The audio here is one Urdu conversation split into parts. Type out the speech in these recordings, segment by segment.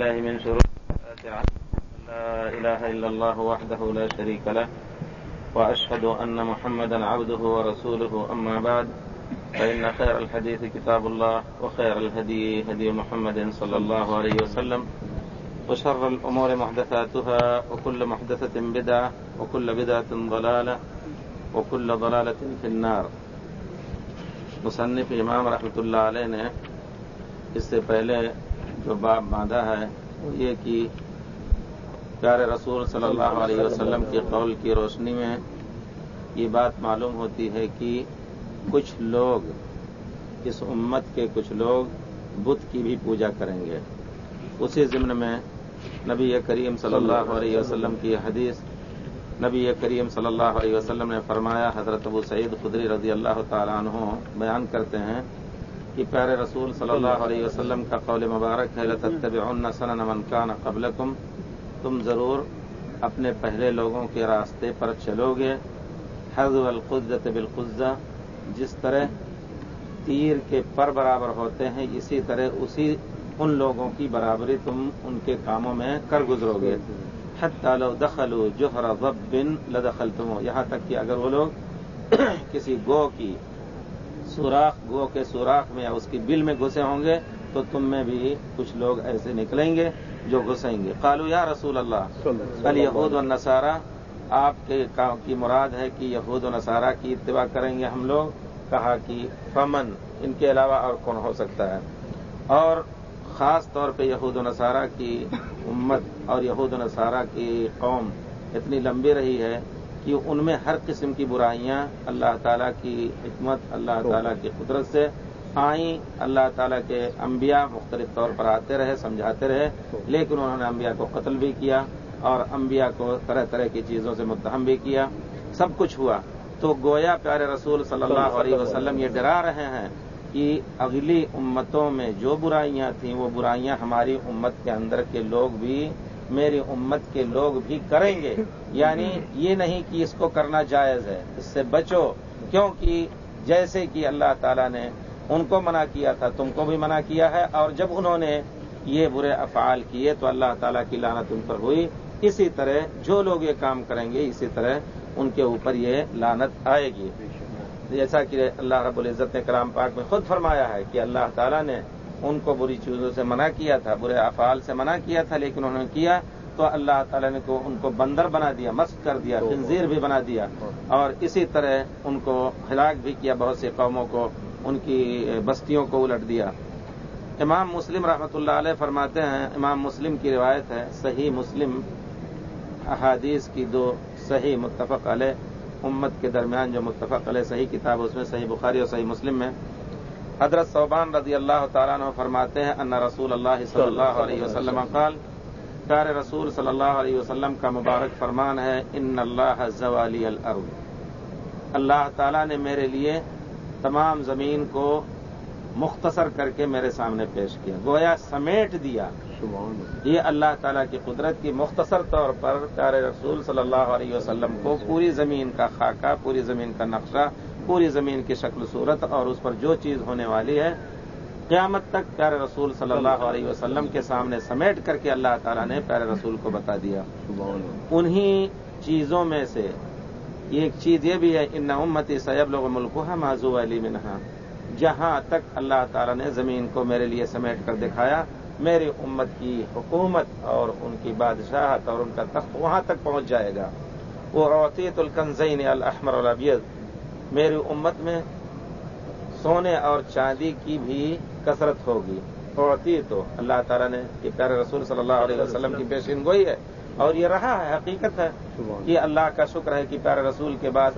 بالله من شرور لا إله إلا الله وحده لا شريك له، وأشهد أن محمدا عبده ورسوله، أما بعد، فإن خير الحديث كتاب الله، وخير الهدي هدي محمد صلى الله عليه وسلم، وشر الأمور محدثاتها، وكل محدثة بدعة، وكل بدعة ضلالة، وكل ضلالة في النار. مصنف امام رحمۃ اللہ علیہ نے اس سے پہلے جو باب باندھا ہے، وہ یہ کہ پیارے رسول صلی اللہ علیہ وسلم کے قول کی روشنی میں یہ بات معلوم ہوتی ہے کہ کچھ لوگ، اس امت کے کچھ لوگ بت کی بھی پوجا کریں گے۔ اسی ضمن میں نبی کریم صلی اللہ علیہ وسلم کی حدیث نبی کریم صلی اللہ علیہ وسلم نے فرمایا، حضرت ابو سعید خدری رضی اللہ تعالیٰ عنہ بیان کرتے ہیں کہ پیارے رسول صلی اللہ علیہ وسلم کا قول مبارک ہے سنن من کان قبلکم تم ضرور اپنے پہلے لوگوں کے راستے پر چلو گے۔ حض القزت بالقزہ جس طرح تیر کے پر برابر ہوتے ہیں، اسی طرح اسی ان لوگوں کی برابری تم ان کے کاموں میں کر گزرو گے۔ لو دخلوا جوہر ضب بن لدخل یہاں تک کہ اگر وہ لوگ کسی گو کی سوراخ گو کے سوراخ میں یا اس کی بل میں گھسے ہوں گے، تو تم میں بھی کچھ لوگ ایسے نکلیں گے جو گھسیں گے۔ قالو یا رسول اللہ کل یہود و نصارہ آپ کے کی مراد ہے کہ یہود و نصارہ کی اتباع کریں گے ہم لوگ۔ کہا کہ فمن، ان کے علاوہ اور کون ہو سکتا ہے؟ اور خاص طور پہ یہود و نصارہ کی امت اور یہود و نصارہ کی قوم اتنی لمبی رہی ہے کہ ان میں ہر قسم کی برائیاں اللہ تعالیٰ کی حکمت، اللہ تعالیٰ کی قدرت سے آئیں، اللہ تعالیٰ کے انبیاء مختلف طور پر آتے رہے، سمجھاتے رہے، لیکن انہوں نے انبیاء کو قتل بھی کیا اور انبیاء کو طرح طرح کی چیزوں سے متہم بھی کیا۔ سب کچھ ہوا۔ تو گویا پیارے رسول صلی اللہ علیہ وسلم یہ ڈرا رہے ہیں کہ اگلی امتوں میں جو برائیاں تھیں، وہ برائیاں ہماری امت کے اندر کے لوگ بھی میری امت کے لوگ بھی کریں گے۔ یعنی یہ نہیں کہ اس کو کرنا جائز ہے، اس سے بچو۔ کیونکہ جیسے کہ اللہ تعالیٰ نے ان کو منع کیا تھا، تم کو بھی منع کیا ہے۔ اور جب انہوں نے یہ برے افعال کیے تو اللہ تعالیٰ کی لانت ان پر ہوئی۔ اسی طرح جو لوگ یہ کام کریں گے، اسی طرح ان کے اوپر یہ لانت آئے گی۔ جیسا کہ اللہ رب العزت نے کلام پاک میں خود فرمایا ہے کہ اللہ تعالیٰ نے ان کو بری چیزوں سے منع کیا تھا برے افعال سے منع کیا تھا لیکن انہوں نے کیا تو اللہ تعالیٰ نے کو ان کو بندر بنا دیا مسک کر دیا خنزیر بھی بنا دیا۔ اور اسی طرح ان کو ہلاک بھی کیا بہت سی قوموں کو ان کی بستیوں کو الٹ دیا۔ امام مسلم رحمۃ اللہ علیہ فرماتے ہیں امام مسلم کی روایت ہے صحیح مسلم احادیث کی دو صحیح متفق علیہ امت کے درمیان جو متفق علیہ صحیح کتاب اس میں صحیح بخاری اور صحیح مسلم میں۔ حضرت صوبان رضی اللہ تعالیٰ عنہ فرماتے ہیں ان رسول اللہ صلی اللہ علیہ وسلم قال پیار رسول صلی اللہ علیہ وسلم کا مبارک فرمان ہے ان اللہ زوالی الارض اللہ تعالیٰ نے میرے لیے تمام زمین کو مختصر کر کے میرے سامنے پیش کیا گویا سمیٹ دیا۔ یہ اللہ تعالیٰ کی قدرت کی مختصر طور پر پیارے رسول صلی اللہ علیہ وسلم کو پوری زمین کا خاکہ پوری زمین کا نقشہ پوری زمین کی شکل، صورت اور اس پر جو چیز ہونے والی ہے، قیامت تک پیارے رسول صلی اللہ علیہ وسلم کے سامنے سمیٹ کر کے اللہ تعالیٰ نے پیارے رسول کو بتا دیا۔ انہی چیزوں میں سے ایک چیز یہ بھی ہے، ان امتی سیب لوگ ملک ہے معذو علی منہا جہاں تک اللہ تعالیٰ نے زمین کو میرے لیے سمیٹ کر دکھایا، میری امت کی حکومت اور ان کی بادشاہت اور ان کا تخت وہاں تک پہنچ جائے گا۔ وہ روتیت الکنزین الحمر الابید میری امت میں سونے اور چاندی کی بھی کثرت ہوگی۔ روتی تو اللہ تعالیٰ نے یہ پیارے رسول صلی اللہ علیہ وسلم کی پیشین گوئی ہے۔ اور یہ رہا ہے، حقیقت ہے کہ اللہ کا شکر ہے کہ پیارے رسول کے بعد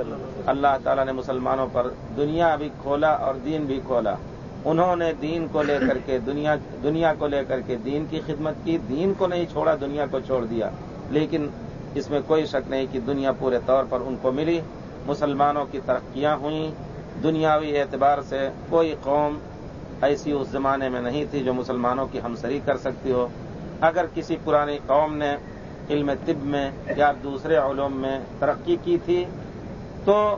اللہ تعالیٰ نے مسلمانوں پر دنیا بھی کھولا اور دین بھی کھولا۔ انہوں نے دین کو لے کر کے دنیا دنیا کو لے کر کے دین کی خدمت کی، دین کو نہیں چھوڑا، دنیا کو چھوڑ دیا۔ لیکن اس میں کوئی شک نہیں کہ دنیا پورے طور پر ان کو ملی۔ مسلمانوں کی ترقیاں ہوئیں۔ دنیاوی اعتبار سے کوئی قوم ایسی اس زمانے میں نہیں تھی جو مسلمانوں کی ہمسری کر سکتی ہو۔ اگر کسی پرانی قوم نے علم طب میں یا دوسرے علوم میں ترقی کی تھی، تو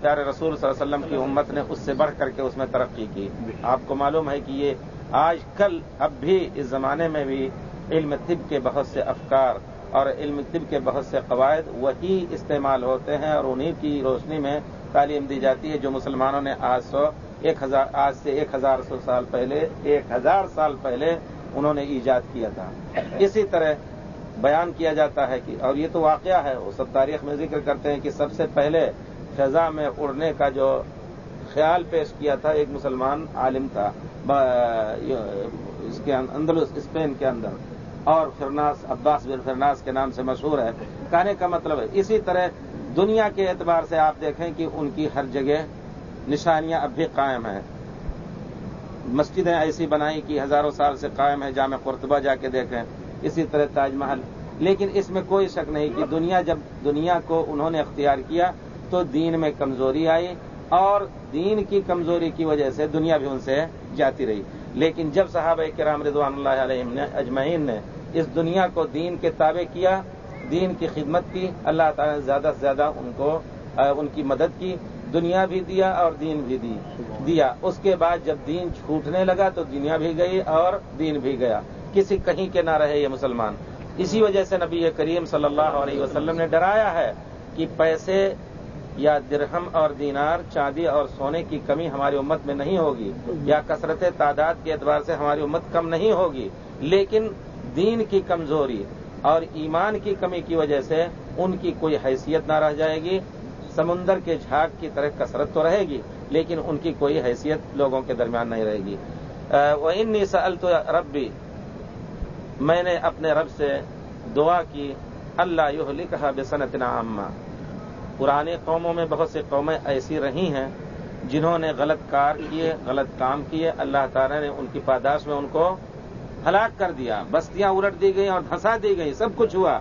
پیارے رسول صلی اللہ علیہ وسلم کی امت نے اس سے بڑھ کر کے اس میں ترقی کی۔ آپ کو معلوم ہے کہ یہ آج کل اب بھی اس زمانے میں بھی علم طب کے بہت سے افکار اور علم طب کے بہت سے قواعد وہی استعمال ہوتے ہیں اور انہیں کی روشنی میں تعلیم دی جاتی ہے جو مسلمانوں نے آج سو ایک ہزار آج سے ایک ہزار سو سال پہلے، ایک ہزار سال پہلے انہوں نے ایجاد کیا تھا۔ اسی طرح بیان کیا جاتا ہے کہ اور یہ تو واقعہ ہے، وہ سب تاریخ میں ذکر کرتے ہیں کہ سب سے پہلے فضا میں اڑنے کا جو خیال پیش کیا تھا، ایک مسلمان عالم تھا اس کے اندر اسپین کے اندر۔ اور فرناس عباس بن فرناس کے نام سے مشہور ہے۔ کہنے کا مطلب ہے، اسی طرح دنیا کے اعتبار سے آپ دیکھیں کہ ان کی ہر جگہ نشانیاں اب بھی قائم ہیں۔ مسجدیں ایسی بنائی کہ ہزاروں سال سے قائم ہے جامع قرطبہ جا کے دیکھیں، اسی طرح تاج محل۔ لیکن اس میں کوئی شک نہیں کہ دنیا جب دنیا کو انہوں نے اختیار کیا تو دین میں کمزوری آئی اور دین کی کمزوری کی وجہ سے دنیا بھی ان سے جاتی رہی۔ لیکن جب صحابہ کرام رضوان اللہ علیہ نے اجمعین نے اس دنیا کو دین کے تابع کیا، دین کی خدمت کی، اللہ تعالیٰ نے زیادہ سے زیادہ ان کو ان کی مدد کی، دنیا بھی دیا اور دین بھی دی، دیا۔ اس کے بعد جب دین چھوٹنے لگا تو دنیا بھی گئی اور دین بھی گیا۔ کسی کہیں کے نہ رہے یہ مسلمان۔ اسی وجہ سے نبی کریم صلی اللہ علیہ وسلم نے ڈرایا ہے کہ پیسے یا درہم اور دینار چاندی اور سونے کی کمی ہماری امت میں نہیں ہوگی، یا کثرت تعداد کے اعتبار سے ہماری امت کم نہیں ہوگی، لیکن دین کی کمزوری اور ایمان کی کمی کی وجہ سے ان کی کوئی حیثیت نہ رہ جائے گی، سمندر کے جھاگ کی طرح کثرت تو رہے گی، لیکن ان کی کوئی حیثیت لوگوں کے درمیان نہیں رہے گی۔ وہ ان سأل تو رب بھی میں نے اپنے رب سے دعا کی، اللہ یہ لکھا بے صنعت پرانے قوموں میں بہت سی قومیں ایسی رہی ہیں جنہوں نے غلط کار کیے، غلط کام کیے، اللہ تعالیٰ نے ان کی پاداش میں ان کو ہلاک کر دیا، بستیاں الٹ دی گئی اور دھنسا دی گئی سب کچھ ہوا۔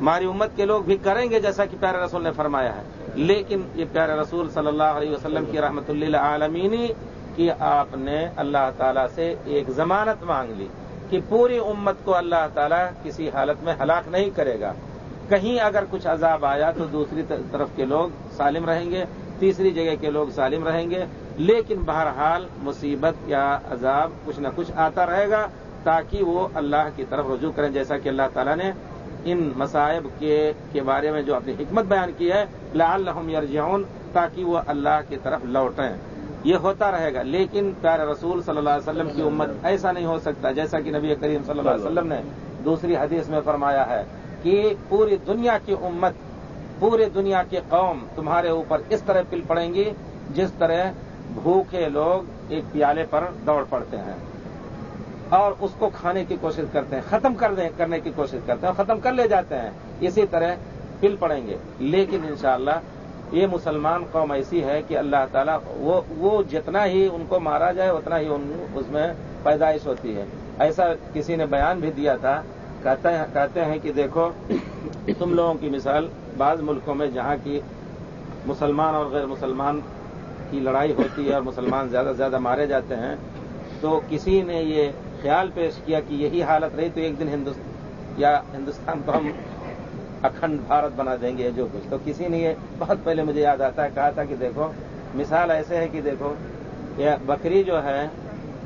ہماری امت کے لوگ بھی کریں گے جیسا کہ پیارے رسول نے فرمایا ہے۔ لیکن یہ پیارے رسول صلی اللہ علیہ وسلم کی رحمت اللہ عالمینی کی آپ نے اللہ تعالیٰ سے ایک ضمانت مانگ لی کہ پوری امت کو اللہ تعالیٰ کسی حالت میں ہلاک نہیں کرے گا۔ کہیں اگر کچھ عذاب آیا تو دوسری طرف کے لوگ سالم رہیں گے، تیسری جگہ کے لوگ سالم رہیں گے۔ لیکن بہرحال مصیبت یا عذاب کچھ نہ کچھ آتا رہے گا تاکہ وہ اللہ کی طرف رجوع کریں، جیسا کہ اللہ تعالیٰ نے ان مسائب کے بارے میں جو اپنی حکمت بیان کی ہے لال الحم یرجعون، تاکہ وہ اللہ کی طرف لوٹیں۔ یہ ہوتا رہے گا، لیکن پیارے رسول صلی اللہ علیہ وسلم کی امت ایسا نہیں ہو سکتا، جیسا کہ نبی کریم صلی اللہ علیہ وسلم نے دوسری حدیث میں فرمایا ہے۔ کہ پوری دنیا کی امت، پوری دنیا کی قوم تمہارے اوپر اس طرح پل پڑیں گی جس طرح بھوکے لوگ ایک پیالے پر دوڑ پڑتے ہیں۔ اور اس کو کھانے کی کوشش کرتے ہیں، ختم کرنے کی کوشش کرتے ہیں ختم کر لے جاتے ہیں۔ اسی طرح پل پڑیں گے۔ لیکن انشاءاللہ یہ مسلمان قوم ایسی ہے کہ اللہ تعالیٰ وہ وہ جتنا ہی ان کو مارا جائے، اتنا ہی ان اس میں پیدائش ہوتی ہے۔ ایسا کسی نے بیان بھی دیا تھا کہتے ہیں کہ دیکھو، تم لوگوں کی مثال بعض ملکوں میں جہاں کی مسلمان اور غیر مسلمان کی لڑائی ہوتی ہے اور مسلمان زیادہ سے زیادہ مارے جاتے ہیں، تو کسی نے یہ خیال پیش کیا کہ یہی حالت رہی تو ایک دن ہندوستان یا ہندوستان کو ہم اکھنڈ بھارت بنا دیں گے جو کچھ۔ تو کسی نے یہ بہت پہلے مجھے یاد آتا ہے، کہا تھا کہ دیکھو، مثال ایسے ہے کہ دیکھو، یہ بکری جو ہے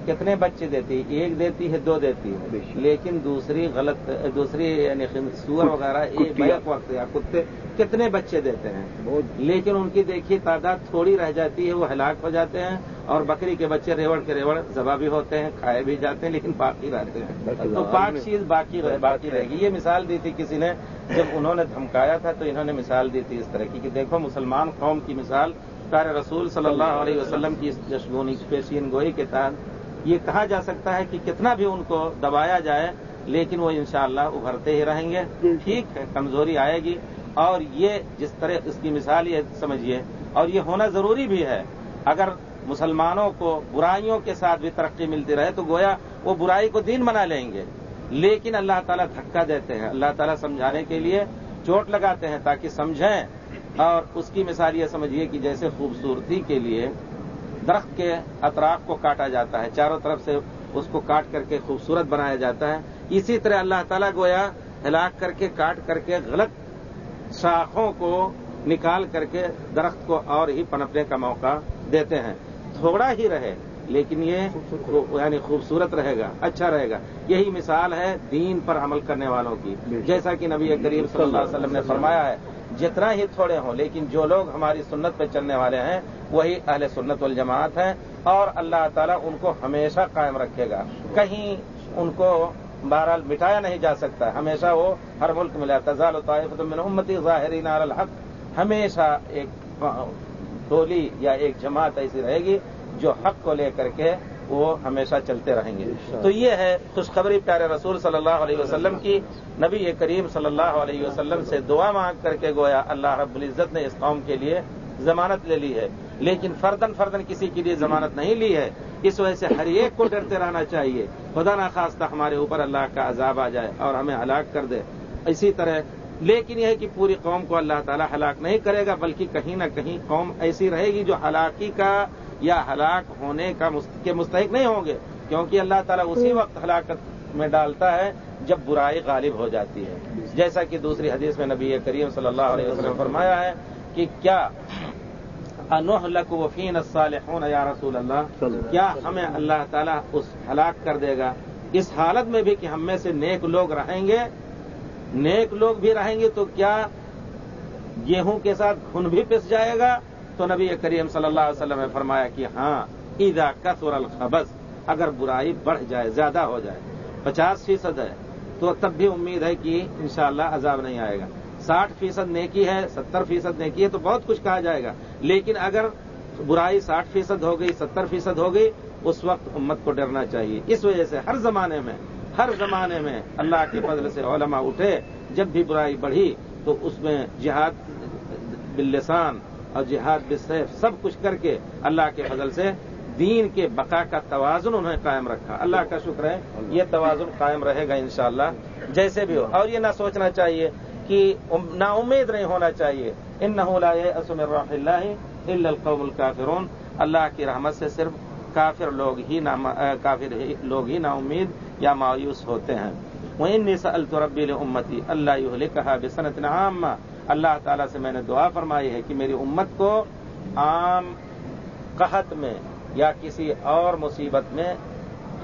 کتنے بچے دیتی ایک دیتی ہے دو دیتی ہے۔ لیکن دوسری غلط دوسری یعنی سور وغیرہ ایک وقت یا کتے کتنے بچے دیتے ہیں؟ لیکن ان کی دیکھیے تعداد تھوڑی رہ جاتی ہے وہ ہلاک ہو جاتے ہیں اور بکری کے بچے ریوڑ کے ریوڑ زبا بھی ہوتے ہیں کھائے بھی جاتے ہیں لیکن باقی رہتے ہیں۔ تو پاک چیز باقی باقی رہے گی۔ یہ مثال دی تھی کسی نے جب انہوں نے دھمکایا تھا تو انہوں نے مثال دی تھی اس طرح کی کہ دیکھو مسلمان قوم کی مثال تار رسول صلی اللہ علیہ وسلم کی جشگونی پیشین گوئی کے تحت یہ کہا جا سکتا ہے کہ کتنا بھی ان کو دبایا جائے، لیکن وہ انشاءاللہ ابھرتے ہی رہیں گے۔ ٹھیک ہے، کمزوری آئے گی۔ اور یہ جس طرح اس کی مثال یہ سمجھیے، اور یہ ہونا ضروری بھی ہے۔ اگر مسلمانوں کو برائیوں کے ساتھ بھی ترقی ملتی رہے تو گویا وہ برائی کو دین بنا لیں گے۔ لیکن اللہ تعالیٰ دھکا دیتے ہیں۔ اللہ تعالیٰ سمجھانے کے لیے چوٹ لگاتے ہیں تاکہ سمجھیں۔ اور اس کی مثال یہ سمجھیے کہ جیسے خوبصورتی کے لیے درخت کے اطراف کو کاٹا جاتا ہے چاروں طرف سے اس کو کاٹ کر کے خوبصورت بنایا جاتا ہے۔ اسی طرح اللہ تعالیٰ گویا ہلاک کر کے کاٹ کر کے غلط شاخوں کو نکال کر کے درخت کو اور ہی پنپنے کا موقع دیتے ہیں۔ تھوڑا ہی رہے لیکن یہ یعنی خوبصورت رہے گا اچھا رہے گا۔ یہی مثال ہے دین پر عمل کرنے والوں کی۔ جیسا کہ نبی کریم صلی اللہ علیہ وسلم نے فرمایا ہے جتنا ہی تھوڑے ہوں، لیکن جو لوگ ہماری سنت پہ چلنے والے ہیں، وہی اہل سنت والجماعت ہیں، اور اللہ تعالیٰ ان کو ہمیشہ قائم رکھے گا۔ کہیں ان کو بہرحال مٹایا نہیں جا سکتا، ہمیشہ وہ ہر ملک میں تزال و طائف من امتی ظاہری نار الحق۔ ہمیشہ ایک ٹولی یا ایک جماعت ایسی رہے گی جو حق کو لے کر کے وہ ہمیشہ چلتے رہیں گے۔ تو یہ ہے خوشخبری پیارے رسول صلی اللہ علیہ وسلم کی۔ نبی کریم صلی اللہ علیہ وسلم سے دعا مانگ کر کے گویا اللہ رب العزت نے اس قوم کے لیے ضمانت لے لی ہے۔ لیکن فردن فردن کسی کے لیے ضمانت نہیں لی ہے۔ اس وجہ سے ہر ایک کو ڈرتے رہنا چاہیے۔ خدا نخواستہ ہمارے اوپر اللہ کا عذاب آ جائے اور ہمیں ہلاک کر دے۔ اسی طرح لیکن یہ ہے کہ پوری قوم کو اللہ تعالیٰ ہلاک نہیں کرے گا، بلکہ کہیں نہ کہیں قوم ایسی رہے گی جو ہلاکی کا یا ہلاک ہونے کا کے مستحق نہیں ہوں گے۔ کیونکہ اللہ تعالیٰ اسی وقت ہلاکت میں ڈالتا ہے جب برائی غالب ہو جاتی ہے۔ جیسا کہ دوسری حدیث میں نبی کریم صلی اللہ علیہ وسلم فرمایا ہے کہ کیا انوہ لک وفین الصالحون یا رسول اللہ؟ کیا ہمیں اللہ تعالیٰ اس ہلاک کر دے گا؟ اس حالت میں بھی کہ ہم میں سے نیک لوگ رہیں گے نیک لوگ بھی رہیں گے تو کیا گیہوں کے ساتھ خون بھی پس جائے گا؟ تو نبی کریم صلی اللہ علیہ وسلم نے فرمایا کہ ہاں ایدا کثر الخبز، اگر برائی بڑھ جائے، زیادہ ہو جائے، پچاس فیصد ہے، تو تب بھی امید ہے کہ انشاءاللہ عذاب نہیں آئے گا۔ ساٹھ فیصد نیکی ہے، ستر فیصد نیکی ہے، تو بہت کچھ کہا جائے گا۔ لیکن اگر برائی ساٹھ فیصد ہو گئی، ستر فیصد ہو گئی، اس وقت امت کو ڈرنا چاہیے۔ اس وجہ سے ہر زمانے میں ہر زمانے میں اللہ کے فضل سے علماء اٹھے، جب بھی برائی بڑھی تو اس میں جہاد باللسان اور جہاد بسیف سب کچھ کر کے اللہ کے فضل سے دین کے بقا کا توازن انہوں نے قائم رکھا۔ اللہ کا شکر ہے، یہ توازن قائم رہے گا انشاءاللہ، جیسے بھی ہو۔ اور یہ نہ سوچنا چاہیے کہ نا امید نہیں ہونا چاہیے۔ ان نہ اسم اللہ القوم الکافرون۔ اللہ کی رحمت سے صرف کافر لوگ ہی کافر لوگ ہی نا امید یا مایوس ہوتے ہیں۔ وہ ان التربیل امتی اللہ کہا بسنت عامہ اللہ تعالیٰ سے میں نے دعا فرمائی ہے کہ میری امت کو عام قحط میں یا کسی اور مصیبت میں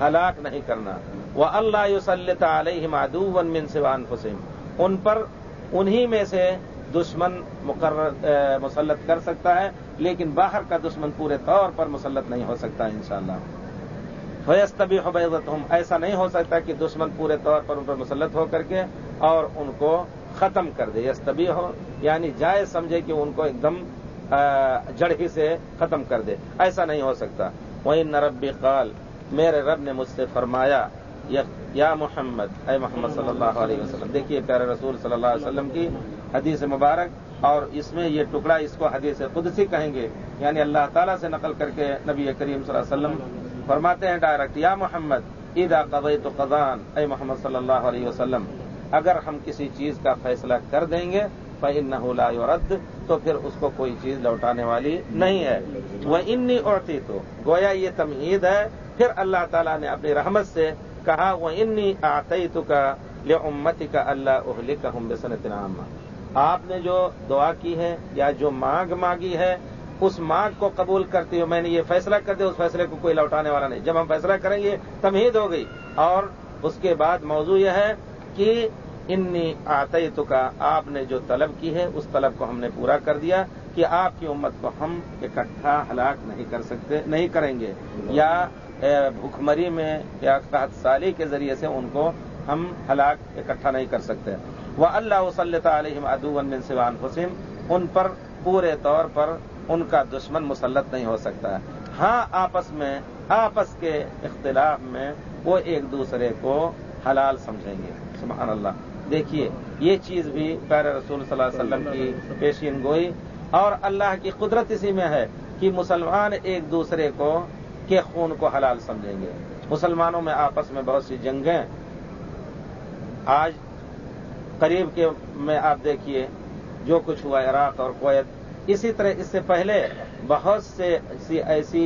ہلاک نہیں کرنا۔ وہ اللہ یوسلط علیہ معدو من سوان حسین ان پر انہی میں سے دشمن مقرر مسلط کر سکتا ہے، لیکن باہر کا دشمن پورے طور پر مسلط نہیں ہو سکتا، انشاءاللہ۔ فیص طبی حبیت ایسا نہیں ہو سکتا کہ دشمن پورے طور پر ان پر مسلط ہو کر کے اور ان کو ختم کر دے۔ یس طبی ہو یعنی جائز سمجھے کہ ان کو ایک دم جڑ ہی سے ختم کر دے۔ ایسا نہیں ہو سکتا۔ وہی نربی قال، میرے رب نے مجھ سے فرمایا یا محمد. اے محمد صلی اللہ علیہ وسلم. دیکھیے پیارے رسول صلی اللہ علیہ وسلم کی حدیث مبارک اور اس میں یہ ٹکڑا اس کو حدیث قدسی کہیں گے. یعنی اللہ تعالیٰ سے نقل کر کے نبی کریم صلی اللہ علیہ وسلم فرماتے ہیں ڈائریکٹ، یا محمد عیدا قبئی تو قزان اے محمد صلی اللہ علیہ وسلم، اگر ہم کسی چیز کا فیصلہ کر دیں گے فن نہ رد تو پھر اس کو کوئی چیز لوٹانے والی نہیں ہے۔ وہ انی عورتی تو گویا یہ تمہید ہے، پھر اللہ تعالیٰ نے اپنی رحمت سے کہا وہ انی آتی تو کا لے امتی کا اللہ اہلی کا ہم بسنت آپ نے جو دعا کی ہے یا جو مانگ مانگی ہے، اس مانگ کو قبول کرتی ہوں میں نے یہ فیصلہ کر دیا، اس فیصلے کو کوئی لوٹانے والا نہیں۔ جب ہم فیصلہ کریں گے، تمہید ہو گئی۔ اور اس کے بعد موضوع یہ ہے کہ انی آتے تو کا آپ نے جو طلب کی ہے، اس طلب کو ہم نے پورا کر دیا کہ آپ کی امت کو ہم اکٹھا ہلاک نہیں کر سکتے، نہیں کریں گے۔ یا بھوکمری میں یا قحط سالی کے ذریعے سے ان کو ہم ہلاک اکٹھا نہیں کر سکتے۔ وہ اللہ وسلم علیہ ادو بن سوان حسین ان پر پورے طور پر ان کا دشمن مسلط نہیں ہو سکتا۔ ہاں آپس میں، آپس کے اختلاف میں وہ ایک دوسرے کو حلال سمجھیں گے۔ سبحان اللہ۔ دیکھیے، یہ چیز بھی پیر رسول صلی اللہ علیہ وسلم کی پیشین گوئی۔ اور اللہ کی قدرت اسی میں ہے کہ مسلمان ایک دوسرے کو کے خون کو حلال سمجھیں گے۔ مسلمانوں میں آپس میں بہت سی جنگیں آج قریب کے میں آپ دیکھیے جو کچھ ہوا عراق اور کویت۔ اسی طرح اس سے پہلے بہت سے ایسی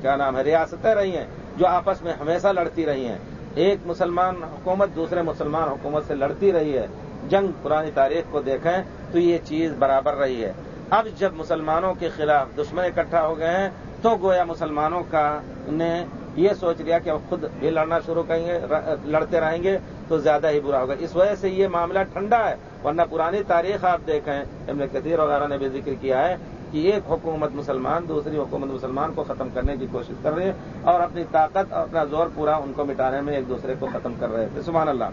کیا نام ہے، ریاستیں رہی ہیں جو آپس میں ہمیشہ لڑتی رہی ہیں۔ ایک مسلمان حکومت دوسرے مسلمان حکومت سے لڑتی رہی ہے۔ جنگ پرانی تاریخ کو دیکھیں تو یہ چیز برابر رہی ہے۔ اب جب مسلمانوں کے خلاف دشمن اکٹھا ہو گئے ہیں تو گویا مسلمانوں کا نے یہ سوچ لیا کہ اب خود بھی لڑنا شروع کریں گے لڑتے رہیں گے تو زیادہ ہی برا ہوگا۔ اس وجہ سے یہ معاملہ ٹھنڈا ہے، ورنہ پرانی تاریخ آپ دیکھیں، ابن کثیر وغیرہ نے بھی ذکر کیا ہے کہ ایک حکومت مسلمان، دوسری حکومت مسلمان کو ختم کرنے کی کوشش کر رہی ہے اور اپنی طاقت اور اپنا زور پورا ان کو مٹانے میں ایک دوسرے کو ختم کر رہے تھے۔ سبحان اللہ۔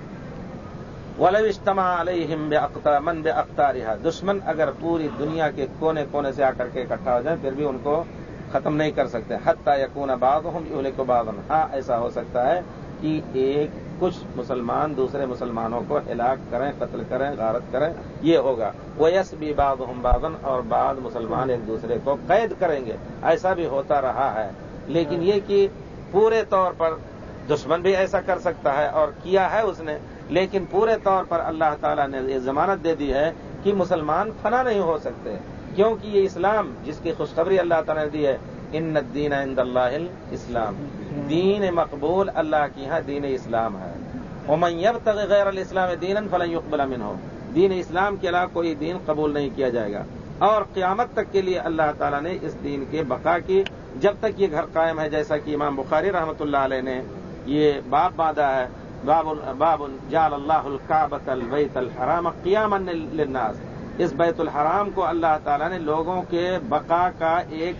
ولو اجتماع علیہم بے اختار من بے اختار دشمن اگر پوری دنیا کے کونے کونے سے آ کر کے اکٹھا ہو جائیں، پھر بھی ان کو ختم نہیں کر سکتے۔ حتیٰ یقون آباد ہوں اولے کو بادن ہاں ایسا ہو سکتا ہے کہ ایک کچھ مسلمان دوسرے مسلمانوں کو ہلاک کریں، قتل کریں، غارت کریں، یہ ہوگا۔ وہ یس بھی باد ہم بادن اور بعد مسلمان ایک دوسرے کو قید کریں گے۔ ایسا بھی ہوتا رہا ہے۔ لیکن یہ کہ پورے طور پر دشمن بھی ایسا کر سکتا ہے اور کیا ہے اس نے۔ لیکن پورے طور پر اللہ تعالیٰ نے یہ ضمانت دے دی ہے کہ مسلمان فنا نہیں ہو سکتے۔ کیونکہ یہ اسلام جس کی خوشخبری اللہ تعالیٰ نے دی ہے، ان الدین عند اللہ اسلام دین مقبول اللہ کی یہاں دین اسلام ہے۔ امیب تک غیر الاسلام دین فلاں يقبل امن ہو دین اسلام کے علاوہ کوئی دین قبول نہیں کیا جائے گا۔ اور قیامت تک کے لیے اللہ تعالیٰ نے اس دین کے بقا کی۔ جب تک یہ گھر قائم ہے، جیسا کہ امام بخاری رحمۃ اللہ علیہ نے یہ باب باندھا ہے، باب باب جال اللہ القابت البیت الحرام قیام للناس۔ اس بیت الحرام کو اللہ تعالیٰ نے لوگوں کے بقا کا ایک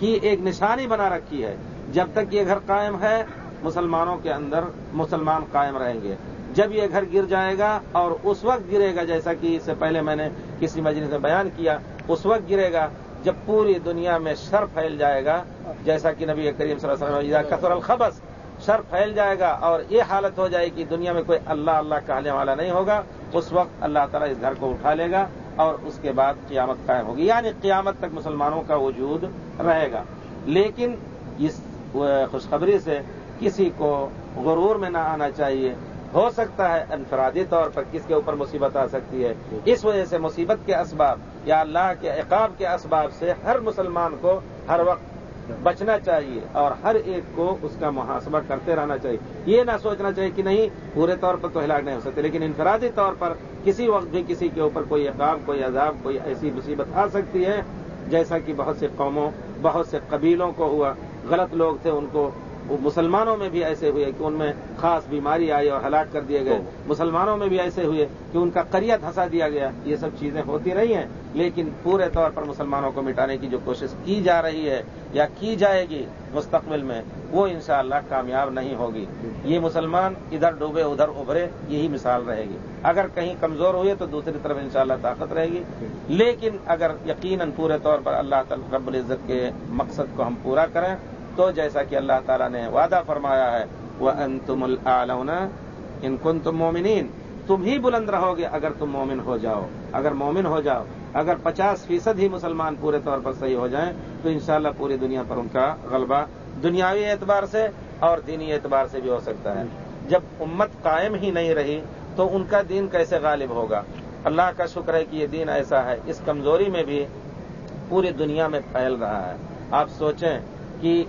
کی ایک نشانی بنا رکھی ہے۔ جب تک یہ گھر قائم ہے، مسلمانوں کے اندر مسلمان قائم رہیں گے۔ جب یہ گھر گر جائے گا اور اس وقت گرے گا، جیسا کہ اس سے پہلے میں نے کسی مجلس میں بیان کیا، اس وقت گرے گا جب پوری دنیا میں شر پھیل جائے گا۔ جیسا کہ نبی کریم صلی اللہ علیہ وسلم قطر الخبس شر پھیل جائے گا اور یہ حالت ہو جائے کہ دنیا میں کوئی اللہ اللہ کہنے والا نہیں ہوگا، اس وقت اللہ تعالیٰ اس گھر کو اٹھا لے گا۔ اور اس کے بعد قیامت قائم ہوگی۔ یعنی قیامت تک مسلمانوں کا وجود رہے گا۔ لیکن اس خوشخبری سے کسی کو غرور میں نہ آنا چاہیے۔ ہو سکتا ہے انفرادی طور پر کس کے اوپر مصیبت آ سکتی ہے۔ اس وجہ سے مصیبت کے اسباب یا اللہ کے عقاب کے اسباب سے ہر مسلمان کو ہر وقت بچنا چاہیے اور ہر ایک کو اس کا محاسبہ کرتے رہنا چاہیے۔ یہ نہ سوچنا چاہیے کہ نہیں، پورے طور پر تو ہلاک نہیں ہو سکتے، لیکن انفرادی طور پر کسی وقت بھی کسی کے اوپر کوئی عقاب، کوئی عذاب، کوئی ایسی مصیبت آ سکتی ہے، جیسا کہ بہت سے قوموں، بہت سے قبیلوں کو ہوا۔ غلط لوگ تھے، ان کو مسلمانوں میں بھی ایسے ہوئے کہ ان میں خاص بیماری آئی اور ہلاک کر دیے گئے۔ مسلمانوں میں بھی ایسے ہوئے کہ ان کا کریا دھسا دیا گیا۔ یہ سب چیزیں ہوتی رہی ہیں لیکن پورے طور پر مسلمانوں کو مٹانے کی جو کوشش کی جا رہی ہے یا کی جائے گی مستقبل میں وہ انشاءاللہ کامیاب نہیں ہوگی۔ یہ مسلمان ادھر ڈوبے ادھر ابھرے یہی مثال رہے گی۔ اگر کہیں کمزور ہوئے تو دوسری طرف انشاءاللہ طاقت رہے گی۔ لیکن اگر یقیناً پورے طور پر اللہ تعالی رب العزت کے مقصد کو ہم پورا کریں تو جیسا کہ اللہ تعالیٰ نے وعدہ فرمایا ہے وہ ان تم ان کن تم مومنین تم ہی بلند رہو گے اگر تم مومن ہو جاؤ۔ اگر مومن ہو جاؤ، اگر پچاس فیصد ہی مسلمان پورے طور پر صحیح ہو جائیں، تو انشاءاللہ پوری دنیا پر ان کا غلبہ دنیاوی اعتبار سے اور دینی اعتبار سے بھی ہو سکتا ہے۔ جب امت قائم ہی نہیں رہی، تو ان کا دین کیسے غالب ہوگا؟ اللہ کا شکر ہے کہ یہ دین ایسا ہے، اس کمزوری میں بھی پوری دنیا میں پھیل رہا ہے۔ آپ سوچیں کہ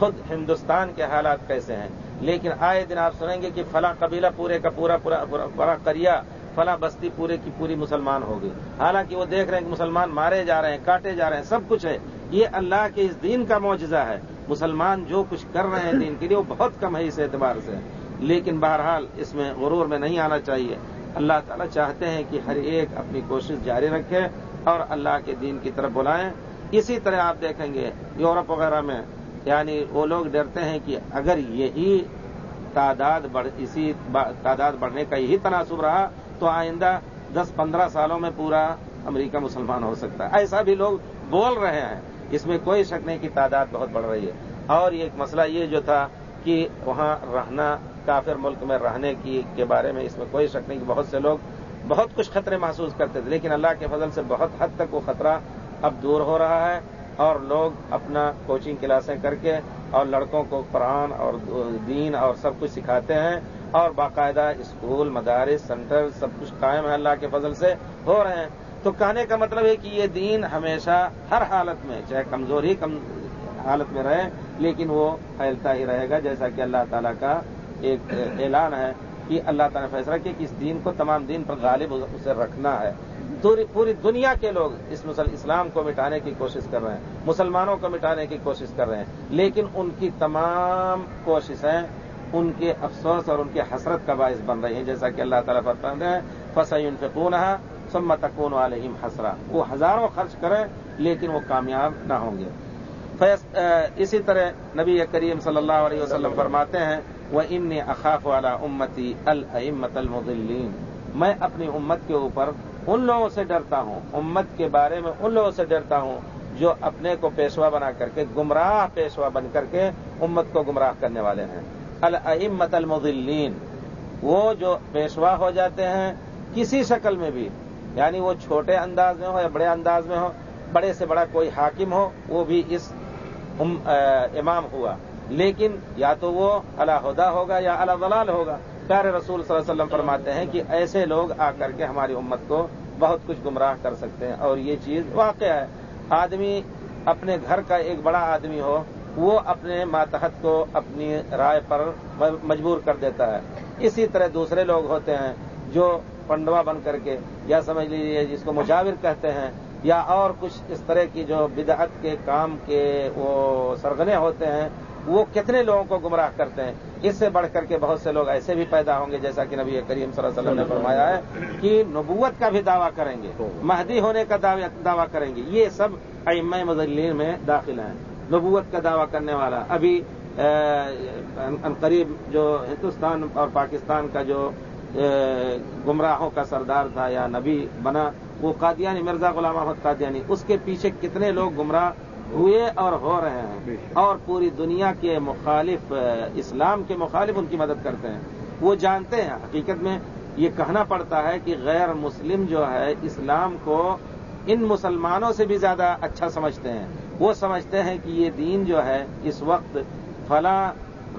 خود ہندوستان کے حالات کیسے ہیں؟ لیکن آئے دن آپ سنیں گے کہ فلاں قبیلہ پورے کا پورا پورا پورا کریا فلاں بستی پورے کی پوری مسلمان ہوگی حالانکہ وہ دیکھ رہے ہیں کہ مسلمان مارے جا رہے ہیں، کاٹے جا رہے ہیں، سب کچھ ہے۔ یہ اللہ کے اس دین کا معجزہ ہے۔ مسلمان جو کچھ کر رہے ہیں دین کے لیے، وہ بہت کم ہے اس اعتبار سے۔ لیکن بہرحال اس میں غرور میں نہیں آنا چاہیے۔ اللہ تعالیٰ چاہتے ہیں کہ ہر ایک اپنی کوشش جاری رکھے اور اللہ کے دین کی طرف بلائیں۔ اسی طرح آپ دیکھیں گے یورپ وغیرہ میں یعنی وہ لوگ ڈرتے ہیں کہ اگر یہی تعداد بڑھ، اسی تعداد بڑھنے کا یہی تناسب رہا، تو آئندہ دس پندرہ سالوں میں پورا امریکہ مسلمان ہو سکتا ہے۔ ایسا بھی لوگ بول رہے ہیں۔ اس میں کوئی شک نہیں کہ تعداد بہت بڑھ رہی ہے۔ اور ایک مسئلہ یہ جو تھا کہ وہاں رہنا، کافر ملک میں رہنے کی، کے بارے میں اس میں کوئی شک نہیں کہ بہت سے لوگ بہت کچھ خطرے محسوس کرتے تھے، لیکن اللہ کے فضل سے بہت حد تک وہ خطرہ اب دور ہو رہا ہے۔ اور لوگ اپنا کوچنگ کلاسیں کر کے اور لڑکوں کو قرآن اور دین اور سب کچھ سکھاتے ہیں اور باقاعدہ اسکول، مدارس سینٹر سب کچھ قائم ہے اللہ کے فضل سے ہو رہے ہیں۔ تو کہنے کا مطلب ہے کہ یہ دین ہمیشہ ہر حالت میں، چاہے کمزور ہی کم حالت میں رہے، لیکن وہ پھیلتا ہی رہے گا، جیسا کہ اللہ تعالیٰ کا ایک اعلان ہے کہ اللہ تعالیٰ نے فیصلہ کیا کہ اس دین کو تمام دین پر غالب اسے رکھنا ہے۔ پوری دنیا کے لوگ اس اسلام کو مٹانے کی کوشش کر رہے ہیں، مسلمانوں کو مٹانے کی کوشش کر رہے ہیں، لیکن ان کی تمام کوششیں ان کے افسوس اور ان کی حسرت کا باعث بن رہی ہیں، جیسا کہ اللہ تعالیٰ پر ہیں فسعین فکون ہے سمت اکون علیہم حسرا۔ وہ ہزاروں خرچ کریں، لیکن وہ کامیاب نہ ہوں گے۔ اسی طرح نبی کریم صلی اللہ علیہ وسلم فرماتے ہیں وہ ان اخاف والا امتی المت المدلین میں اپنی امت کے اوپر ان لوگوں سے ڈرتا ہوں، امت کے بارے میں ان لوگوں سے ڈرتا ہوں جو اپنے کو پیشوا بنا کر کے، گمراہ پیشوا بن کر کے امت کو گمراہ کرنے والے ہیں۔ المت المدلین وہ جو پیشوا ہو جاتے ہیں کسی شکل میں بھی یعنی وہ چھوٹے انداز میں ہو یا بڑے انداز میں ہو، بڑے سے بڑا کوئی حاکم ہو، وہ بھی اس امام ہوا۔ لیکن یا تو وہ اللہ ہوگا یا اللہ ولال ہوگا۔ پیارے رسول صلی اللہ علیہ وسلم فرماتے ہیں کہ ایسے لوگ آ کر کے ہماری امت کو بہت کچھ گمراہ کر سکتے ہیں اور یہ چیز واقع ہے۔ آدمی اپنے گھر کا ایک بڑا آدمی ہو، وہ اپنے ماتحت کو اپنی رائے پر مجبور کر دیتا ہے۔ اسی طرح دوسرے لوگ ہوتے ہیں جو پنڈوا بن کر کے، یا سمجھ لیجیے جس کو مجاور کہتے ہیں، یا اور کچھ اس طرح کی جو بدعت کے کام کے وہ سرگنے ہوتے ہیں وہ کتنے لوگوں کو گمراہ کرتے ہیں؟ اس سے بڑھ کر کے بہت سے لوگ ایسے بھی پیدا ہوں گے جیسا کہ نبی کریم صلی اللہ علیہ وسلم نے فرمایا ہے کہ نبوت کا بھی دعویٰ کریں گے، مہدی ہونے کا دعویٰ کریں گے۔ یہ سب ام مزلین میں داخل ہیں۔ نبوت کا دعویٰ کرنے والا۔ ابھی قریب جو ہندوستان اور پاکستان کا جو گمراہوں کا سردار تھا یا نبی بنا، وہ قادیانی مرزا غلام احمد قادیانی، اس کے پیچھے کتنے لوگ گمراہ ہوئے اور ہو رہے ہیں۔ اور پوری دنیا کے مخالف، اسلام کے مخالف ان کی مدد کرتے ہیں۔ وہ جانتے ہیں، حقیقت میں یہ کہنا پڑتا ہے کہ غیر مسلم جو ہے، اسلام کو ان مسلمانوں سے بھی زیادہ اچھا سمجھتے ہیں۔ وہ سمجھتے ہیں کہ یہ دین جو ہے، اس وقت فلاں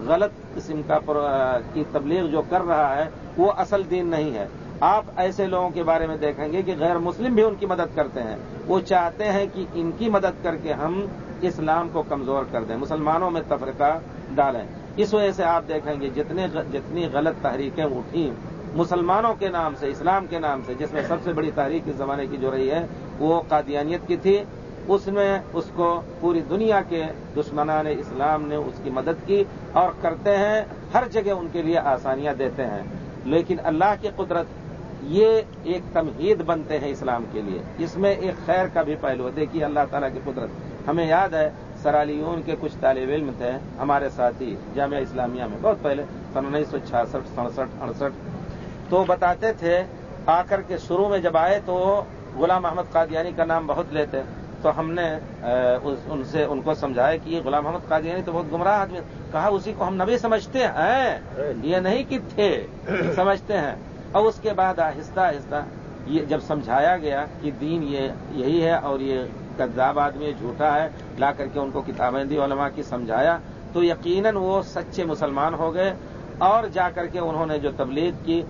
غلط قسم کا کی تبلیغ جو کر رہا ہے، وہ اصل دین نہیں ہے۔ آپ ایسے لوگوں کے بارے میں دیکھیں گے کہ غیر مسلم بھی ان کی مدد کرتے ہیں۔ وہ چاہتے ہیں کہ ان کی مدد کر کے ہم اسلام کو کمزور کر دیں۔ مسلمانوں میں تفرقہ ڈالیں۔ اس وجہ سے آپ دیکھیں گے جتنے جتنی غلط تحریکیں اٹھیں مسلمانوں کے نام سے، اسلام کے نام سے، جس میں سب سے بڑی تحریک اس زمانے کی جو رہی ہے، وہ قادیانیت کی تھی۔ اس میں اس کو پوری دنیا کے دشمنان اسلام نے اس کی مدد کی اور کرتے ہیں، ہر جگہ ان کے لیے آسانیاں دیتے ہیں۔ لیکن اللہ کی قدرت یہ ایک تمہید بنتے ہیں اسلام کے لیے۔ اس میں ایک خیر کا بھی پہلو دیکھیے اللہ تعالیٰ کی قدرت۔ ہمیں یاد ہے سرالیون کے کچھ طالب علم تھے ہمارے ساتھی جامعہ اسلامیہ میں بہت پہلے سن انیس سو چھیاسٹھ سڑسٹھ اڑسٹھ تو بتاتے تھے آ کر کے شروع میں جب آئے تو غلام محمد قادیانی کا نام بہت لیتے۔ تو ہم نے ان سے ان کو سمجھایا کہ یہ غلام محمد قادیانی تو بہت گمراہ آدمی کہا اسی کو ہم نبی سمجھتے ہیں؟ یہ نہیں کہ تھے سمجھتے ہیں۔ اور اس کے بعد آہستہ آہستہ یہ جب سمجھایا گیا کہ دین یہ یہی ہے اور یہ کذاب آدمی جھوٹا ہے، لا کر کے ان کو کتابیں دی، علماء کی سمجھایا، تو یقیناً وہ سچے مسلمان ہو گئے اور جا کر کے انہوں نے جو تبلیغ کی،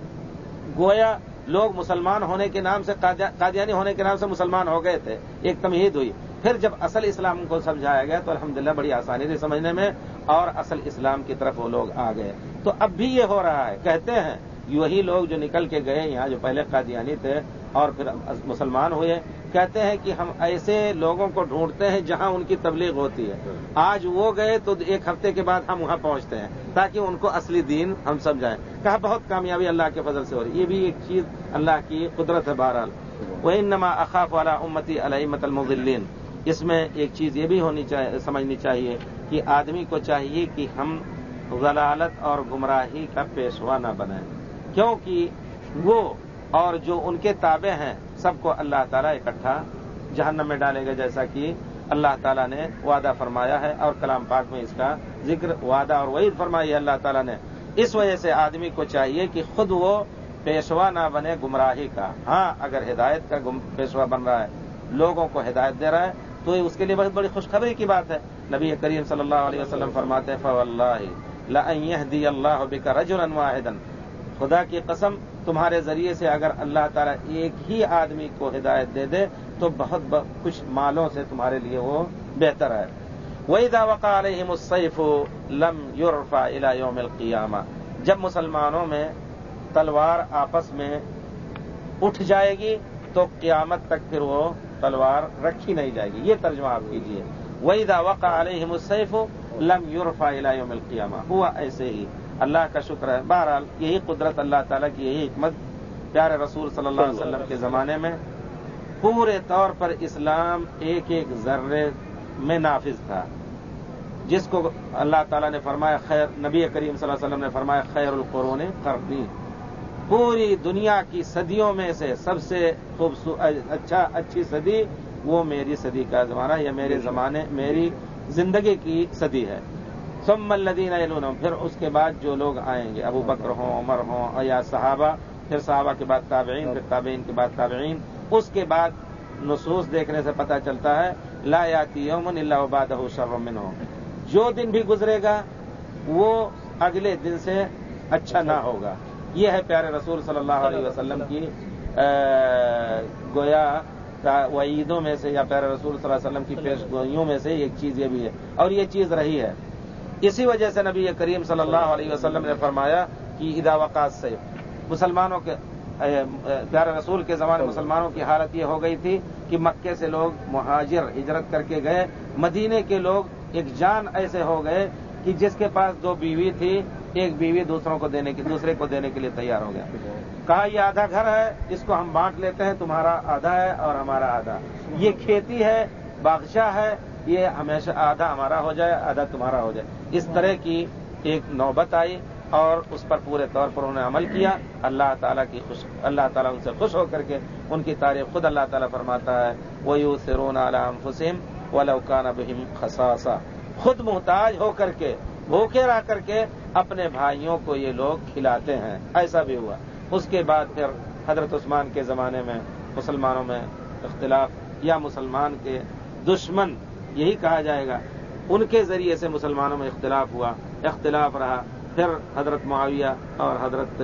گویا لوگ مسلمان ہونے کے نام سے قادیانی ہونے کے نام سے مسلمان ہو گئے تھے، ایک تمہید ہوئی۔ پھر جب اصل اسلام کو سمجھایا گیا تو الحمدللہ بڑی آسانی سے سمجھنے میں اور اصل اسلام کی طرف وہ لوگ آ گئے۔ تو اب بھی یہ ہو رہا ہے، کہتے ہیں وہی لوگ جو نکل کے گئے یہاں جو پہلے قادیانی تھے اور پھر مسلمان ہوئے، کہتے ہیں کہ ہم ایسے لوگوں کو ڈھونڈتے ہیں جہاں ان کی تبلیغ ہوتی ہے۔ آج وہ گئے تو ایک ہفتے کے بعد ہم وہاں پہنچتے ہیں تاکہ ان کو اصلی دین ہم سمجھائیں۔ کہا، بہت کامیابی اللہ کے فضل سے ہو رہی یہ بھی ایک چیز اللہ کی قدرت ہے بہرحال۔ وہ نما اخاف والا امتی علیہمت المغلین اس میں ایک چیز یہ بھی ہونی چاہیے سمجھنی چاہیے کہ آدمی کو چاہیے کہ ہم غلالت اور گمراہی کا پیشوا نہ بنائیں۔ کیونکہ وہ اور جو ان کے تابع ہیں، سب کو اللہ تعالیٰ اکٹھا جہنم میں ڈالے گا، جیسا کہ اللہ تعالیٰ نے وعدہ فرمایا ہے اور کلام پاک میں اس کا ذکر، وعدہ اور وعید فرمائی ہے اللہ تعالیٰ نے۔ اس وجہ سے آدمی کو چاہیے کہ خود وہ پیشوا نہ بنے گمراہی کا۔ ہاں اگر ہدایت کا پیشوا بن رہا ہے، لوگوں کو ہدایت دے رہا ہے، تو اس کے لیے بہت بڑی خوشخبری کی بات ہے۔ نبی کریم صلی اللہ علیہ وسلم فرماتے فو اللہ دی اللہ بکا رجن خدا کی قسم، تمہارے ذریعے سے اگر اللہ تعالیٰ ایک ہی آدمی کو ہدایت دے دے، تو بہت کچھ مالوں سے تمہارے لیے وہ بہتر ہے۔ وہی داوقا علیہ مصیف لم یورفا الا یوم القیامہ جب مسلمانوں میں تلوار آپس میں اٹھ جائے گی، تو قیامت تک پھر وہ تلوار رکھی نہیں جائے گی۔ یہ ترجمہ آپ کیجیے وہی دا وقع علیہ لم یورفا یوم القیامہ ہوا ایسے ہی۔ اللہ کا شکر ہے۔ بہرحال یہی قدرت اللہ تعالیٰ کی یہی حکمت پیارے رسول صلی اللہ علیہ وسلم کے زمانے میں پورے طور پر اسلام ایک ایک ذرے میں نافذ تھا۔ جس کو اللہ تعالیٰ نے فرمایا خیر، نبی کریم صلی اللہ علیہ وسلم نے فرمایا خیر القرون کرنی پوری دنیا کی صدیوں میں سے سب سے خوبصورت اچھا اچھی صدی وہ میری صدی کا زمانہ یا میرے زمانے، میری زندگی کی صدی ہے۔ سم الدین پھر اس کے بعد جو لوگ آئیں گے، ابو بکر ہوں، عمر ہوں، یا صحابہ، پھر صحابہ کے بعد تابعین، پھر تابعین کے بعد تابعین، اس کے بعد نصوص دیکھنے سے پتہ چلتا ہے، لا یاتی یومن اللہ باد شرمن ہو جو دن بھی گزرے گا، وہ اگلے دن سے اچھا نہ ہوگا. یہ ہے پیارے رسول صلی اللہ علیہ وسلم کی گویا وعیدوں میں سے، یا پیارے رسول صلی اللہ علیہ وسلم کی پیش گوئیوں میں سے ایک چیز یہ بھی ہے. اور یہ چیز رہی ہے اسی وجہ سے نبی کریم صلی اللہ علیہ وسلم نے فرمایا کہ ادا وقات سے مسلمانوں کے پیارے رسول کے زمانے مسلمانوں کی حالت یہ ہو گئی تھی کہ مکے سے لوگ مہاجر ہجرت کر کے گئے مدینے کے لوگ ایک جان ایسے ہو گئے کہ جس کے پاس دو بیوی تھی ایک بیوی دوسروں کو دینے کی دوسرے کو دینے کے لیے تیار ہو گیا۔ کہا یہ آدھا گھر ہے اس کو ہم بانٹ لیتے ہیں تمہارا آدھا ہے اور ہمارا آدھا۔ یہ کھیتی ہے باغشاہ ہے یہ ہمیشہ آدھا ہمارا ہو جائے آدھا تمہارا ہو جائے۔ اس طرح کی ایک نوبت آئی اور اس پر پورے طور پر انہوں نے عمل کیا۔ اللہ تعالیٰ کی خوش اللہ تعالیٰ ان سے خوش ہو کر کے ان کی تعریف خود اللہ تعالیٰ فرماتا ہے۔ وہ یو سرون علام حسین و بہم خساسا خود محتاج ہو کر کے، بھوکے رہ کر کے اپنے بھائیوں کو یہ لوگ کھلاتے ہیں۔ ایسا بھی ہوا۔ اس کے بعد پھر حضرت عثمان کے زمانے میں مسلمانوں میں اختلاف یا مسلمان کے دشمن، یہی کہا جائے گا ان کے ذریعے سے مسلمانوں میں اختلاف ہوا، اختلاف رہا۔ پھر حضرت معاویہ اور حضرت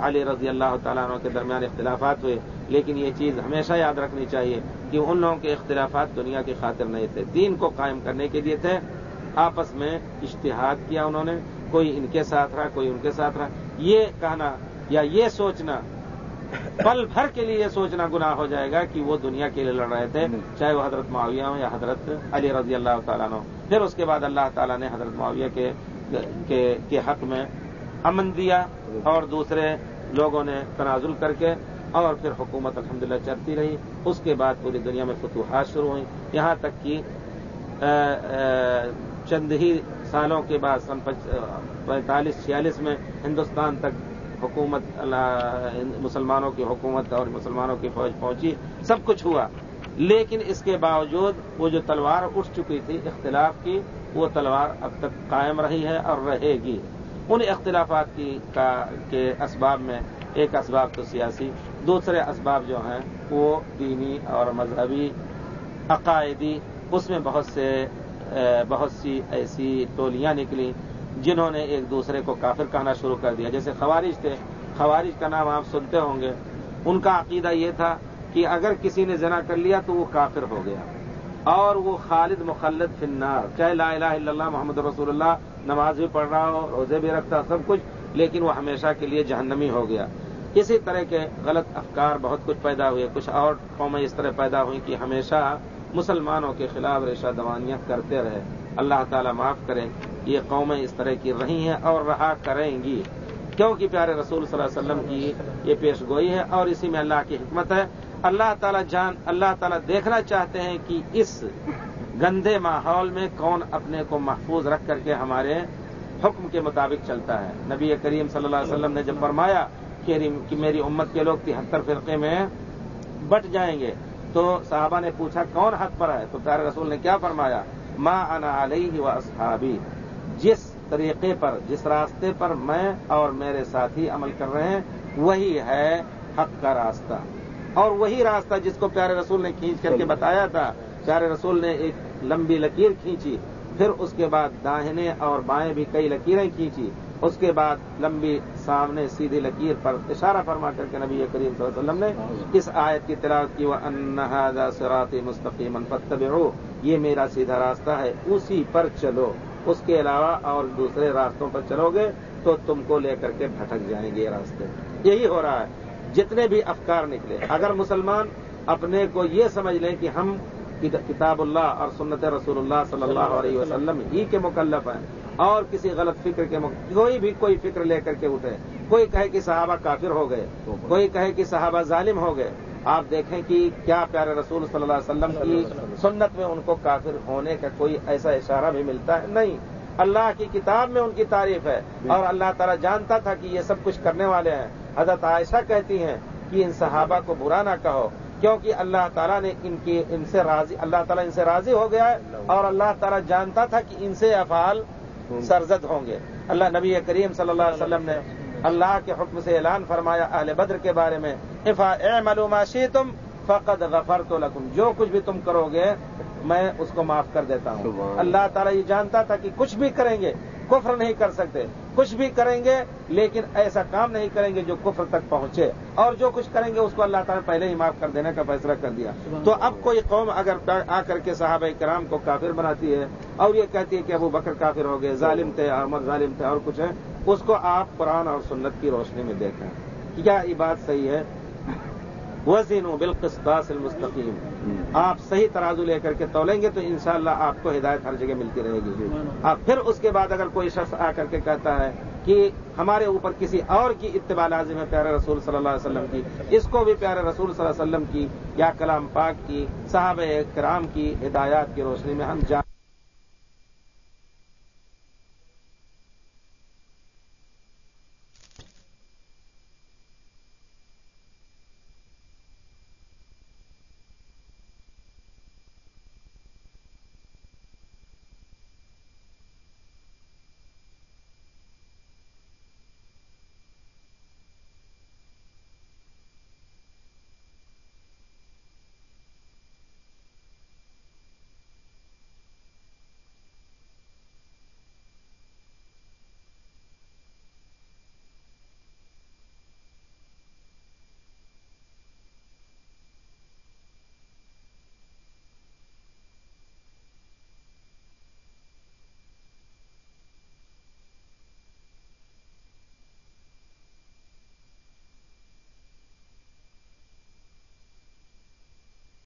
علی رضی اللہ تعالیٰ عنہ کے درمیان اختلافات ہوئے۔ لیکن یہ چیز ہمیشہ یاد رکھنی چاہیے کہ ان لوگوں کے اختلافات دنیا کی خاطر نہیں تھے۔ دین کو قائم کرنے کے لیے تھے۔ آپس میں اشتہاد کیا انہوں نے۔ کوئی ان کے ساتھ رہا، کوئی ان کے ساتھ رہا۔ یہ کہنا یا یہ سوچنا پل بھر کے لیے یہ سوچنا گناہ ہو جائے گا کہ وہ دنیا کے لیے لڑ رہے تھے چاہے وہ حضرت معاویہ ہوں یا حضرت علی رضی اللہ تعالیٰ نے پھر اس کے بعد اللہ تعالیٰ نے حضرت معاویہ کے کے حق میں امن دیا اور دوسرے لوگوں نے تنازل کر کے اور پھر حکومت الحمدللہ چلتی رہی۔ اس کے بعد پوری دنیا میں فتوحات شروع ہوئی یہاں تک کہ چند ہی سالوں کے بعد سن پینتالیس چھیالیس میں ہندوستان تک حکومت مسلمانوں کی حکومت اور مسلمانوں کی فوج پہنچی، سب کچھ ہوا۔ لیکن اس کے باوجود وہ جو تلوار اٹھ چکی تھی اختلاف کی، وہ تلوار اب تک قائم رہی ہے اور رہے گی۔ ان اختلافات کی کا، کے اسباب میں، ایک اسباب تو سیاسی، دوسرے اسباب جو ہیں، وہ دینی اور مذہبی عقائدی، اس میں بہت سے، بہت سی ایسی ٹولیاں نکلیں۔ جنہوں نے ایک دوسرے کو کافر کہنا شروع کر دیا۔ جیسے خوارج تھے، خوارج کا نام آپ سنتے ہوں گے۔ ان کا عقیدہ یہ تھا کہ اگر کسی نے زنا کر لیا تو وہ کافر ہو گیا۔ اور وہ خالد مخلد فنار چاہے لا الہ الا اللہ محمد رسول اللہ، نماز بھی پڑھ رہا ہو، روزے بھی رکھتا، سب کچھ، لیکن وہ ہمیشہ کے لیے جہنمی ہو گیا۔ اسی طرح کے غلط افکار بہت کچھ پیدا ہوئے۔ کچھ اور قومیں اس طرح پیدا ہوئی کہ ہمیشہ مسلمانوں کے خلاف ریشہ دوانیاں کرتے رہے۔ اللہ تعالیٰ معاف کرے یہ قومیں اس طرح کی رہی ہیں اور رہا کریں گی۔ کیونکہ پیارے رسول صلی اللہ علیہ وسلم کی یہ پیش گوئی ہے اور اسی میں اللہ کی حکمت ہے۔ اللہ تعالیٰ جان، اللہ تعالیٰ دیکھنا چاہتے ہیں کہ اس گندے ماحول میں کون اپنے کو محفوظ رکھ کر کے ہمارے حکم کے مطابق چلتا ہے۔ نبی کریم صلی اللہ علیہ وسلم نے جب فرمایا کہ میری امت کے لوگ تہتر فرقے میں بٹ جائیں گے، تو صحابہ نے پوچھا کون حق پر ہے؟ تو پیارے رسول نے کیا فرمایا؟ ماں انا علیہ و اصحابی۔ جس طریقے پر، جس راستے پر میں اور میرے ساتھی عمل کر رہے ہیں، وہی ہے حق کا راستہ۔ اور وہی راستہ جس کو پیارے رسول نے کھینچ کر کے بتایا تھا۔ پیارے رسول نے ایک لمبی لکیر کھینچی، پھر اس کے بعد داہنے اور بائیں بھی کئی لکیریں کھینچی۔ اس کے بعد لمبی سامنے سیدھی لکیر پر اشارہ فرما کر کے نبی کریم صلی اللہ علیہ وسلم نے اس آیت کی تلاوت کی وہ انہذا سرات مستقیم فتبعو یہ میرا سیدھا راستہ ہے، اسی پر چلو۔ اس کے علاوہ اور دوسرے راستوں پر چلو گے تو تم کو لے کر کے بھٹک جائیں گے یہ راستے۔ یہی ہو رہا ہے۔ جتنے بھی افکار نکلے، اگر مسلمان اپنے کو یہ سمجھ لیں کہ ہم کتاب اللہ اور سنت رسول اللہ صلی اللہ علیہ وسلم۔ ہی کے مکلف ہیں۔ اور کسی غلط فکر کے کوئی بھی کوئی فکر لے کر کے اٹھے۔ کوئی کہے کہ صحابہ کافر ہو گئے۔ کوئی کہے کہ صحابہ ظالم ہو گئے۔ آپ دیکھیں کہ کیا پیارے رسول صلی اللہ علیہ وسلم کی سنت میں ان کو کافر ہونے کا کوئی ایسا اشارہ بھی ملتا ہے؟ نہیں۔ اللہ کی کتاب میں ان کی تعریف ہے۔ اور اللہ تعالیٰ جانتا تھا کہ یہ سب کچھ کرنے والے ہیں۔ حضرت عائشہ کہتی ہیں کہ ان صحابہ کو برا نہ کہو۔ کیونکہ اللہ تعالیٰ نے ان کی ان سے راضی اللہ تعالیٰ ان سے راضی ہو گیا ہے اور اللہ تعالیٰ جانتا تھا کہ ان سے افعال سرزد ہوں گے۔ اللہ نبی کریم صلی اللہ علیہ وسلم نے اللہ کے حکم سے اعلان فرمایا اہل بدر کے بارے میں افا اے معلوماشی تم فقط غفر تو لکم۔ جو کچھ بھی تم کرو گے میں اس کو معاف کر دیتا ہوں۔ اللہ۔ تعالیٰ یہ جانتا تھا کہ کچھ بھی کریں گے کفر نہیں کر سکتے۔ کچھ بھی کریں گے لیکن ایسا کام نہیں کریں گے جو کفر تک پہنچے۔ اور جو کچھ کریں گے اس کو اللہ تعالیٰ پہلے ہی معاف کر دینے کا فیصلہ کر دیا۔ تو اب کوئی قوم اگر آ کر کے صحابہ کرام کو کافر بناتی ہے اور یہ کہتی ہے کہ ابو بکر کافر ہو گئے ظالم تھے احمد ظالم تھے اور کچھ ہے اس کو آپ قرآن اور سنت کی روشنی میں دیکھیں۔ کیا یہ بات صحیح ہے؟ وزین بالقسطاس المستقیم۔ آپ صحیح ترازو لے کر کے تولیں گے تو انشاءاللہ شاء آپ کو ہدایت ہر جگہ ملتی رہے گی۔ آپ پھر اس کے بعد اگر کوئی شخص آ کر کے کہتا ہے کہ ہمارے اوپر کسی اور کی اتباع لازم ہے پیارے رسول صلی اللہ علیہ وسلم کی اس کو بھی پیارے رسول صلی اللہ علیہ وسلم کی یا کلام پاک کی صحابہ کرام کی ہدایات کی روشنی میں ہم جان